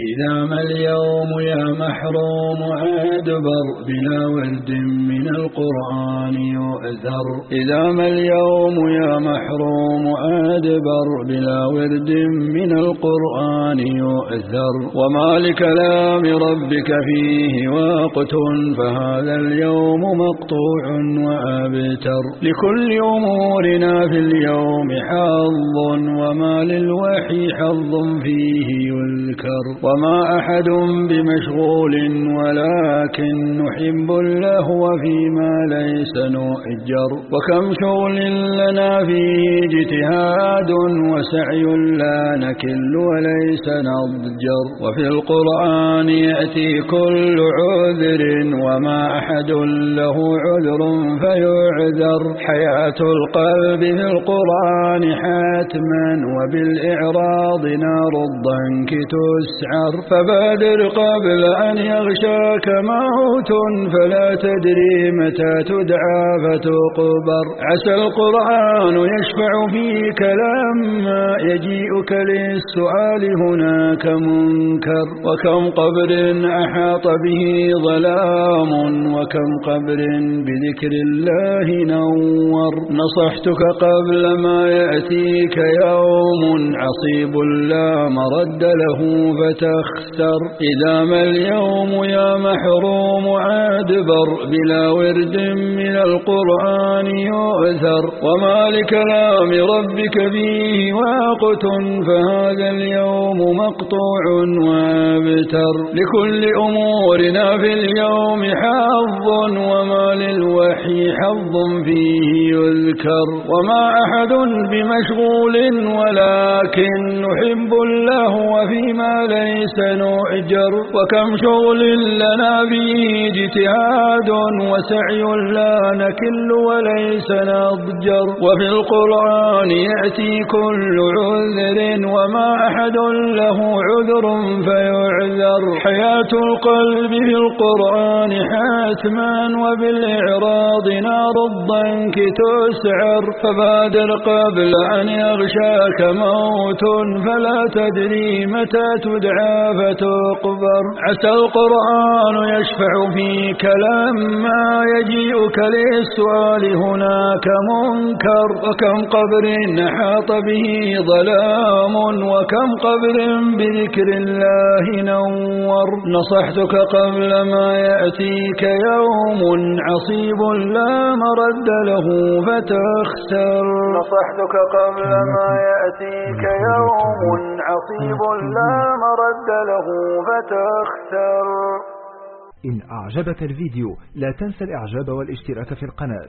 إذا ما اليوم يا محروم أدبر بلا ورد من القرآن يؤذر إذا ما اليوم يا محروم أدبر بلا ورد من القرآن يؤذر وما لكلام ربك فيه وقت فهذا اليوم مقطوع وأبتر. لكل أمورنا في اليوم حظ وما للوحي حظ فيه يذكر. وما أحد بمشغول ولكن نحب اللهو فيما ليس نؤجر. وكم شغل لنا فيه اجتهاد وسعي لا نكل وليس نضجر. وفي القرآن يأتي كل عذر وما أحد له عذر فيعذر. حياة القلب في القرآن حتما وبالإعراض نار الضنك تسعى. النار فبادر قبل أن يغشاك موت فلا تدري متى تدعى فتقبر. عسى القرآن يشفع فيك لما يجيئك للسؤال هناك منكر. وكم قبر أحاط به ظلام وكم قبر بذكر الله نور. نصحتك قبل ما يأتيك يوم عصيب لا مرد له فتر تخسر إذا ما اليوم يا محروم أدبر بلا ورد من القرآن يؤثر. وما لكلام ربك فيه وقت فهذا اليوم مقطوع وابتر. لكل أمورنا في اليوم حظ. وما للوحي حظ فيه يذكر. وما أحد بمشغول. ولكن نحب الله فيما ليس ليس نؤجر وكم شغل لنا فيه اجتهاد وسعي لا نكل وليس نضجر. وفي القرآن يأتي كل عذر وما أحد له عذر فيعذر. حياة القلب في القرآن حتما وبالإعراض نار الضنك تسعر. فبادر قبل أن يغشاك موت فلا تدري متى تدعى. فتقبر عسى القرآن يشفع فيك لما يجيئك للسؤال هناك منكر. وكم قبر حاط به ظلام وكم قبر بذكر الله نور. نصحتك قبل ما يأتيك يوم عصيب لا مرد له فتخسر. نصحتك قبل ما يأتيك يوم عصيب لا مرد رد له فتخسر إن أعجبك الفيديو لا تنسى الإعجاب والاشتراك في القناة.